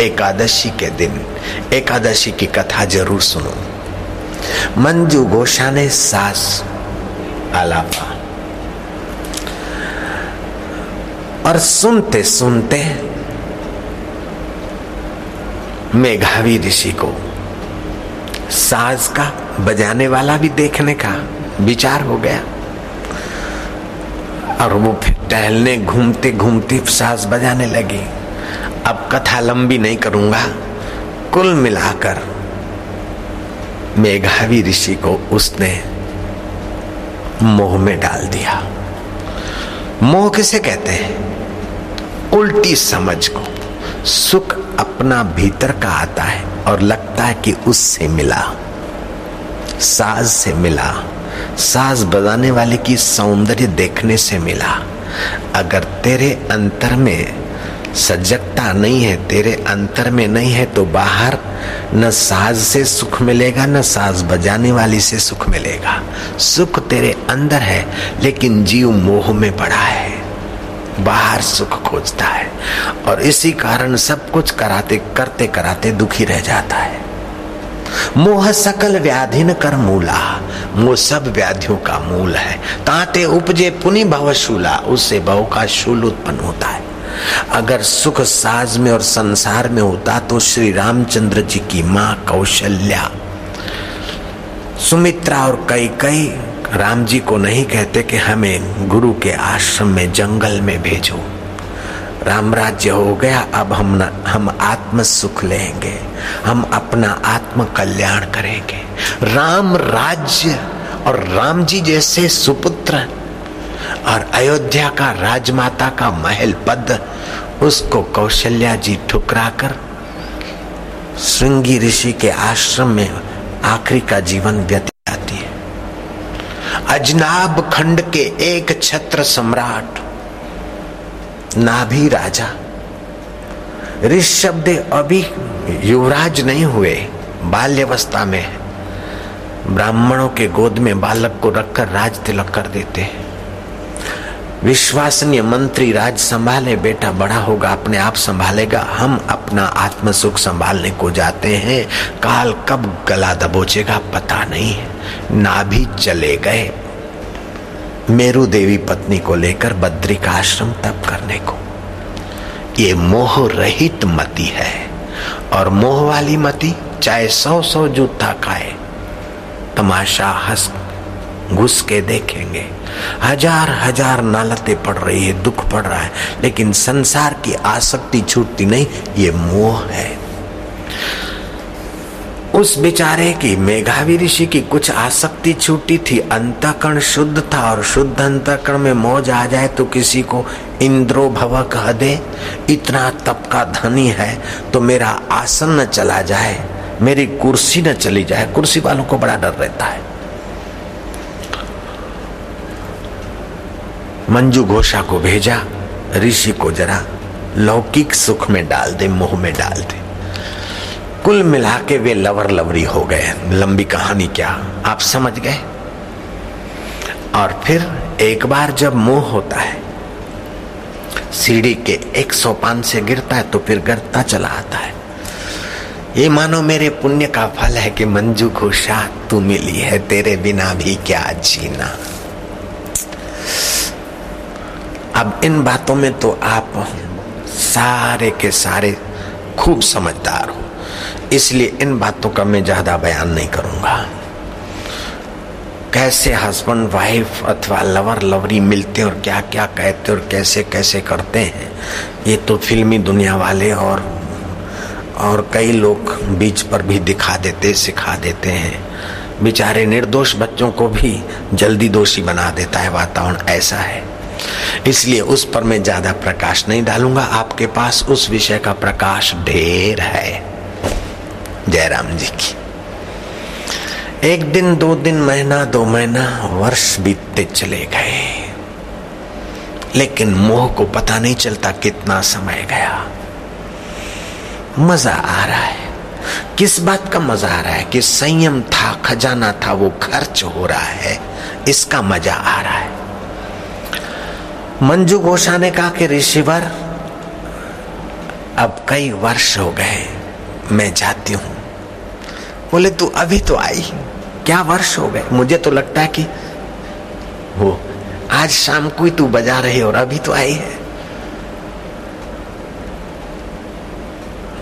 एकादशी के दिन, एकादशी की कथा ज़रूर सुनो। मंजू घोषा ने सास आलापा। और सुनते सुनते मेघावी ऋषि को साज का बजाने वाला भी देखने का विचार हो गया। और वो फिर टहलने घूमते घूमते साज बजाने लगी। अब कथा लंबी नहीं करूँगा। कुल मिलाकर मेघावी ऋषि को उसने मोह में डाल दिया। मोह किसे कहते हैं? उल्टी समझ को। सुख अपना भीतर का आता है और लगता है कि उससे मिला। साज से मिला। साज बजाने वाले की सौंदर्य देखने से मिला। अगर तेरे अंतर में सजगता नहीं है, तेरे अंतर में नहीं है तो बाहर न साज से सुख मिलेगा, न साज बजाने वाली से सुख मिलेगा। सुख तेरे अंदर है, लेकिन जीव मोह में पड़ा है। बाहर सुख खोजता है और इसी कारण सब कुछ कराते, करते कराते दुखी रह जाता है। मोह सकल व्याधि न कर मूला, मोह सब व्याधियों का मूल है। ताते उपजे पुनि भवशूला उससे भव का शूल उत्पन्न होता है। अगर सुख साज में और संसार में होता तो श्री रामचंद्र जी की माँ कौशल्या। सुमित्रा और कई कई राम जी को नहीं कहते कि हमें गुरु के आश्रम में जंगल में भेजो। राम राज्य हो गया अब हम न, हम आत्म सुख लेंगे हम अपना आत्म कल्याण करेंगे। राम राज्य और राम जी जैसे सुपुत्र और अयोध्या का राजमाता का महल पद उसको कौशल्या जी ठुकरा कर श्रृंगी ऋषि के आश्रम में आखिरी का जीवन व्यतीत आती है। अजनाब खंड के एक छत्र सम्राट, नाभि राजा ऋषभ अभी युवराज नहीं हुए, बाल्यवस्था में ब्राह्मणों के गोद में बालक को रखकर राज तिलक कर देते हैं। विश्वसनीय मंत्री राज संभाले, बेटा बड़ा होगा, अपने आप संभालेगा। हम अपना आत्म सुख संभालने को जाते हैं। काल कब गला दबोचेगा, पता नहीं। है ना भी चले गए। मेरू देवी पत्नी को लेकर बद्री का आश्रम तप करने को। ये मोह रहित मति है। और मोह वाली मति चाहे सौ सौ जूता खाए। तमाशा हंस घुस के देखेंगे। हज़ार हज़ार नालते पड़ रही है, दुख पड़ रहा है, लेकिन संसार की आसक्ति छूटती नहीं, ये मोह है। उस बेचारे की, मेघावी ऋषि की कुछ आसक्ति छूटी थी, अंतकरण शुद्ध था, और शुद्ध अंतकरण में मौज आ जाए तो किसी को इंद्रो भव कह दे, इतना तप का धनी है तो मेरा आसन न चला जाए, मेरी कुर्सी न चली जाए, कुर्सी वालों को बड़ा डर रहता है। मंजू घोषा को भेजा, ऋषि को जरा लौकिक सुख में डाल दे, मोह में डाल दे। कुल मिला के वे लवर लवरी हो गए। लंबी कहानी क्या आप समझ गए? और फिर एक बार जब मोह होता है, सीढ़ी के एक सोपान से गिरता है तो फिर गिरता चला आता है। ये मानो मेरे पुण्य का फल है कि मंजू घोषा, तू मिली है, तेरे बिना भी क्या जीना। अब इन बातों में तो आप सारे के सारे खूब समझदार हो। इसलिए इन बातों का मैं ज़्यादा बयान नहीं करूँगा। कैसे हस्बैंड वाइफ अथवा लवर लवरी मिलते और क्या क्या कहते और कैसे कैसे करते हैं, ये तो फिल्मी दुनिया वाले और और कई लोग बीच पर भी दिखा देते, सिखा देते हैं। बेचारे निर्दोष बच्चों को भी जल्दी दोषी बना देता है वातावरण, ऐसा है। इसलिए उस पर मैं ज़्यादा प्रकाश नहीं डालूँगा। आपके पास उस विषय का प्रकाश ढेर है। जयराम जी की। एक दिन, दो दिन, महीना, दो महीना, वर्ष बीतते चले गए। लेकिन मोह को पता नहीं चलता कितना समय गया। मज़ा आ रहा है। किस बात का मज़ा आ रहा है? कि संयम था, खजाना था, वो खर्च हो रहा है। इसका मज़ा आ रहा है। मंजू घोषा ने कहा कि ऋषिवर, अब कई वर्ष हो गए, मैं जाती हूँ। बोले, तू अभी तो आई, क्या वर्ष हो गए? मुझे तो लगता है कि वो, आज शाम को ही तू बजा रही और अभी तो आई है।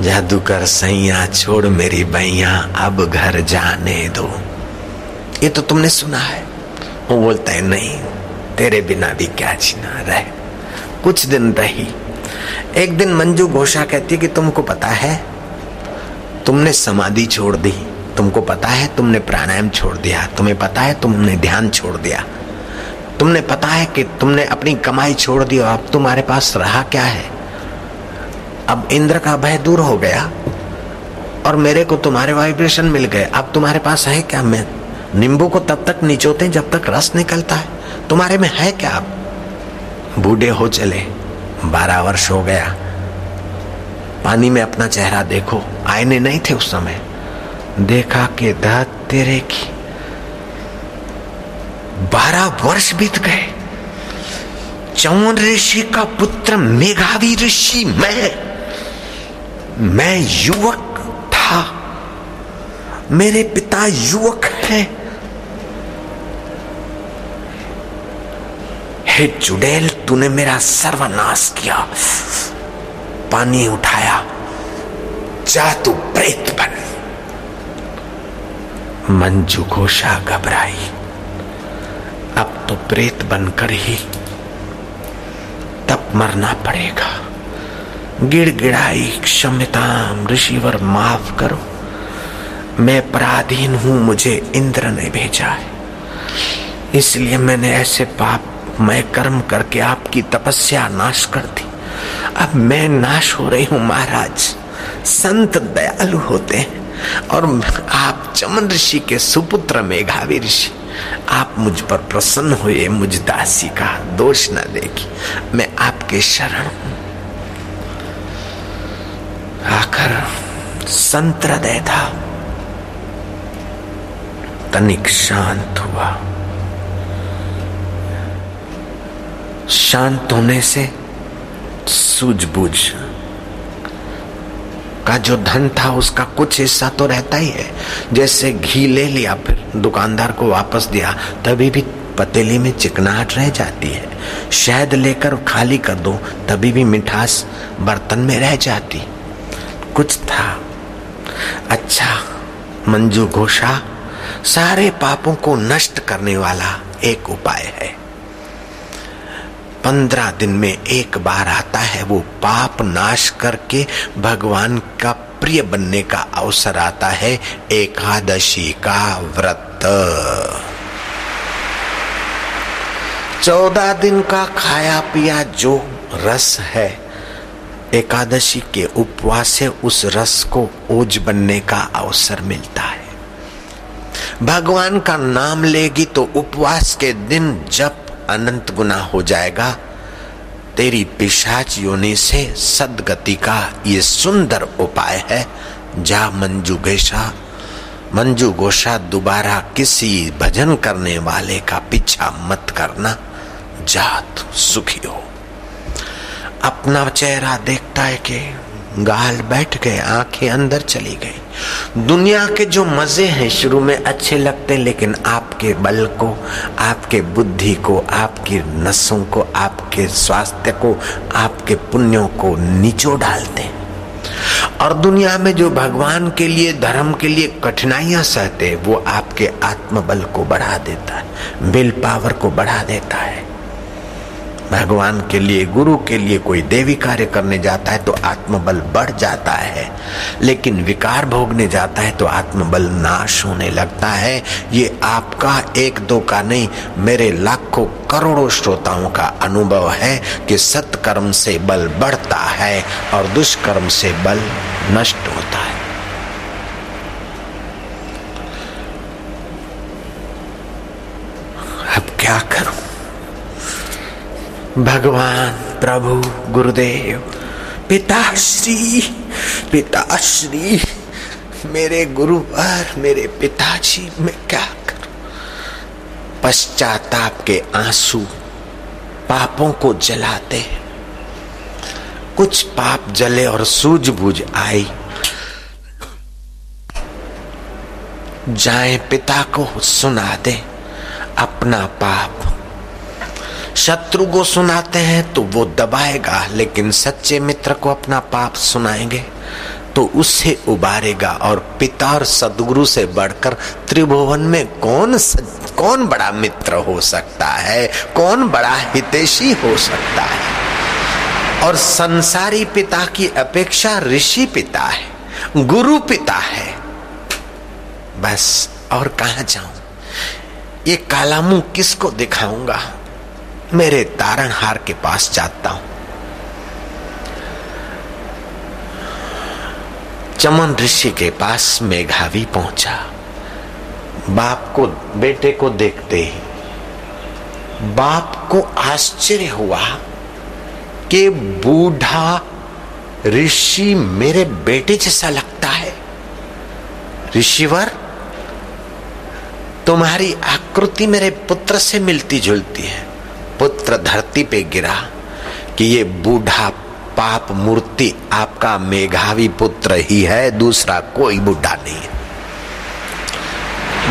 जादूकर सैया, छोड़ मेरी बैया, अब घर जाने दो। ये तो तुमने सुना है। वो बोलता है, नहीं तेरे बिना भी क्या जीना रहे? कुछ दिन रही। एक दिन मंजू घोषा कहती कि तुमको पता है, तुमने समाधि छोड़ दी। तुमको पता है तुमने प्राणायाम छोड़ दिया। तुम्हें पता है तुमने ध्यान छोड़ दिया। तुमने पता है कि तुमने अपनी कमाई छोड़ दी और अब तुम्हारे पास रहा क्या है? अब इंद्र का भय दूर हो गया और मेरे को तुम्हारे वाइब्रेशन मिल गए। अब तुम्हारे पास है क्या? मैं नींबू को तब तक निचोते जब तक रस निकलता है। तुम्हारे में है क्या अब? बूढ़े हो चले, बारह वर्ष हो गया। पानी में अपना चेहरा देखो, आईने नहीं थे उस समय। देखा कि दात तेरे की। बारह वर्ष बीत गए। चौन ऋषि का पुत्र मेघावी ऋषि मैं मैं युवक था। मेरे पिता युवक हैं। हे चुड़ैल तूने मेरा सर्वनाश किया। पानी उठाया। जा तू प्रेत बन। मंजू घोषा घबराई। अब तो प्रेत बनकर ही तब मरना पड़ेगा। गिड़गिड़ाई, क्षमताम, ऋषिवर माफ़ करो। मैं पराधीन हूँ, मुझे इंद्र ने भेजा है। इसलिए मैंने ऐसे पाप मैं कर्म करके आपकी तपस्या नाश कर दी। अब मैं नाश हो रही हूँ, महाराज। संत दयालु होते हैं और आप चमन ऋषि के सुपुत्र मेघावी ऋषि, आप मुझ पर प्रसन्न हुए, मुझ दासी का दोष न देखी। मैं आपके शरण आकर संत हृदय था, तनिक शांत हुआ। शांत होने से सूझबूझ का जो धन था, उसका कुछ हिस्सा तो रहता ही है। जैसे घी ले लिया, फिर दुकानदार को वापस दिया, तभी भी पतीली में चिकनाहट रह जाती है। शहद लेकर खाली कर दो, तभी भी मिठास बर्तन में रह जाती। कुछ था। अच्छा मंजू घोषा, सारे पापों को नष्ट करने वाला एक उपाय है। पंद्रह दिन में एक बार आता है, वो पाप नाश करके भगवान का प्रिय बनने का अवसर आता है, एकादशी का व्रत। चौदह दिन का खाया पिया जो रस है, एकादशी के उपवास से उस रस को ओज बनने का अवसर मिलता है। भगवान का नाम लेगी तो उपवास के दिन जब अनंत गुना हो जाएगा। तेरी पिशाच योनि से सदगति का ये सुंदर उपाय है। जा मंजू गेशा मंजू गोशा दोबारा किसी भजन करने वाले का पीछा मत करना। जात सुखी हो। अपना चेहरा देखता है कि गाल बैठ गए, आँखें अंदर चली गई। दुनिया के जो मज़े हैं शुरू में अच्छे लगते लेकिन आपके बल को, आपके बुद्धि को, आपकी नसों को, आपके स्वास्थ्य को, आपके पुण्यों को नीचो डालते हैं। और दुनिया में जो भगवान के लिए, धर्म के लिए कठिनाइयाँ सहते वो आपके आत्मबल को बढ़ा देता है विल पावर को बढ़ा देता है। भगवान के लिए, गुरु के लिए कोई देवी कार्य करने जाता है तो आत्मबल बढ़ जाता है। लेकिन विकार भोगने जाता है तो आत्मबल नाश होने लगता है। ये आपका एक दो का नहीं, मेरे लाखों करोड़ों श्रोताओं का अनुभव है कि सत्कर्म से बल बढ़ता है और दुष्कर्म से बल नष्ट होता है। अब क्या करूँ? भगवान, प्रभु, गुरुदेव, पिताश्री पिताश्री, मेरे गुरुवर मेरे पिताजी, मैं क्या करूँ? पश्चाताप के आँसू पापों को जलाते कुछ पाप जले और सूझबूझ आई। जाए पिता को सुना दे अपना पाप। शत्रु को सुनाते हैं तो वो दबाएगा लेकिन सच्चे मित्र को अपना पाप सुनाएँगे तो उससे उबारेगा और पिता और सदगुरु से बढ़कर त्रिभुवन में कौन सच, कौन बड़ा मित्र हो सकता है? कौन बड़ा हितेशी हो सकता है? और संसारी पिता की अपेक्षा ऋषि पिता है गुरु पिता है। बस और कहा जाऊँ? ये काला मुँह किसको दिखाऊँगा? मेरे तारणहार के पास जाता हूँ। चमन ऋषि के पास मेघावी पहुँचा। बाप को, बेटे को देखते ही बाप को आश्चर्य हुआ कि बूढ़ा ऋषि मेरे बेटे जैसा लगता है। ऋषिवर, तुम्हारी आकृति मेरे पुत्र से मिलती जुलती है। पुत्र धरती पे गिरा कि ये बूढ़ा पाप मूर्ति आपका मेघावी पुत्र ही है, दूसरा कोई बुढ़ा नहीं है।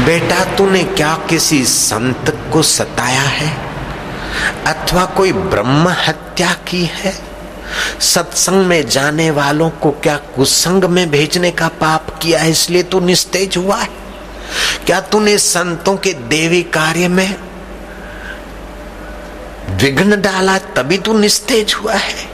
बेटा, तूने क्या किसी संत को सताया है? अथवा कोई ब्रह्म हत्या की है? सत्संग में जाने वालों को क्या कुसंग में भेजने का पाप किया है, इसलिए तू निस्तेज हुआ है? क्या तूने संतों के देवी कार्य में विघ्न डाला, तभी तू निस्तेज हुआ है।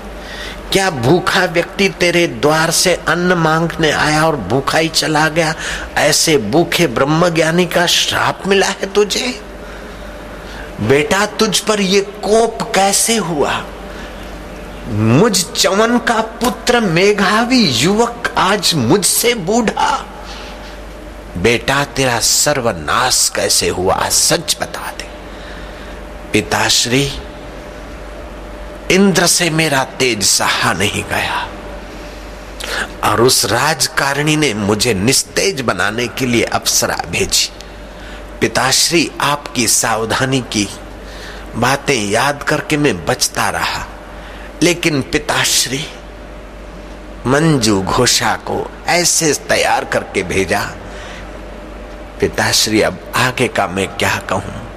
क्या भूखा व्यक्ति तेरे द्वार से अन्न मांगने आया और भूखा ही चला गया? ऐसे भूखे ब्रह्म ज्ञानी का श्राप मिला है तुझे? बेटा, तुझ पर ये कोप कैसे हुआ? मुझ चवन का पुत्र मेघावी युवक आज मुझसे बूढ़ा। बेटा, तेरा सर्वनाश कैसे हुआ, सच बता दे। पिताश्री इंद्र से मेरा तेज सहा नहीं गया। और उस राजकारिणी ने मुझे निस्तेज बनाने के लिए अप्सरा भेजी। पिताश्री, आपकी सावधानी की बातें याद करके मैं बचता रहा। लेकिन पिताश्री, मंजू घोषा को ऐसे तैयार करके भेजा। पिताश्री, अब आगे का मैं क्या कहूँ?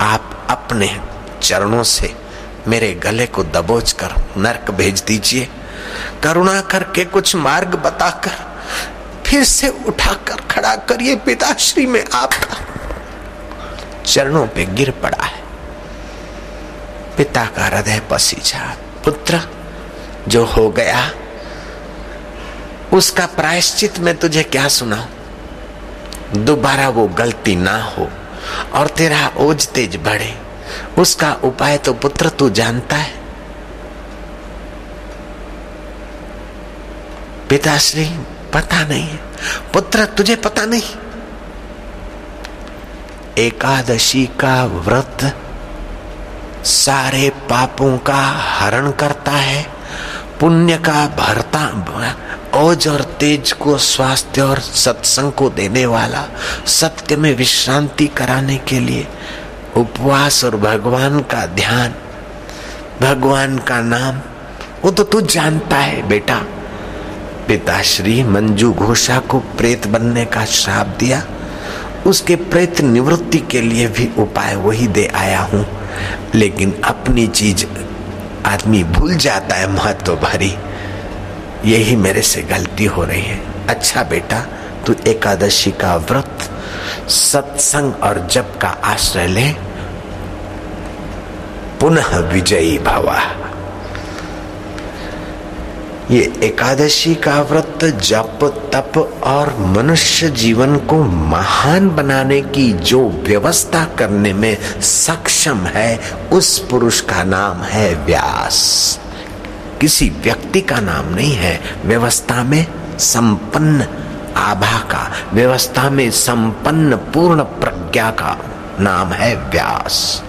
आप अपने चरणों से मेरे गले को दबोच कर नरक भेज दीजिए। करुणा करके कुछ मार्ग बताकर फिर से उठाकर खड़ा करिए पिताश्री में आपका। चरणों पे गिर पड़ा है। पिता का हृदय पसीजा पुत्र, जो हो गया, उसका प्रायश्चित में तुझे क्या सुना दोबारा वो गलती ना हो और तेरा ओज तेज बढ़े। उसका उपाय तो पुत्र तू जानता है। पिताश्री, पता नहीं। पुत्र तुझे पता नहीं। एकादशी का व्रत सारे पापों का हरण करता है, पुण्य का भरता, ओज और तेज को स्वास्थ्य और सत्संग को देने वाला, सत्य में विश्रांति कराने के लिए उपवास और भगवान का ध्यान, भगवान का नाम, वो तो तू जानता है बेटा। पिताश्री मंजू घोषा को प्रेत बनने का श्राप दिया। उसके प्रेत निवृत्ति के लिए भी उपाय वही दे आया हूँ। लेकिन अपनी चीज़ आदमी भूल जाता है महत्व भरी। यही मेरे से गलती हो रही है। अच्छा बेटा, तू एकादशी का व्रत सत्संग और जप का आश्रय ले। पुनः विजयी भवा। ये एकादशी का व्रत जप, तप और मनुष्य जीवन को महान बनाने की जो व्यवस्था करने में सक्षम है, उस पुरुष का नाम है व्यास। किसी व्यक्ति का नाम नहीं है। व्यवस्था में संपन्न आभा का व्यवस्था में संपन्न पूर्ण प्रज्ञा का नाम है व्यास।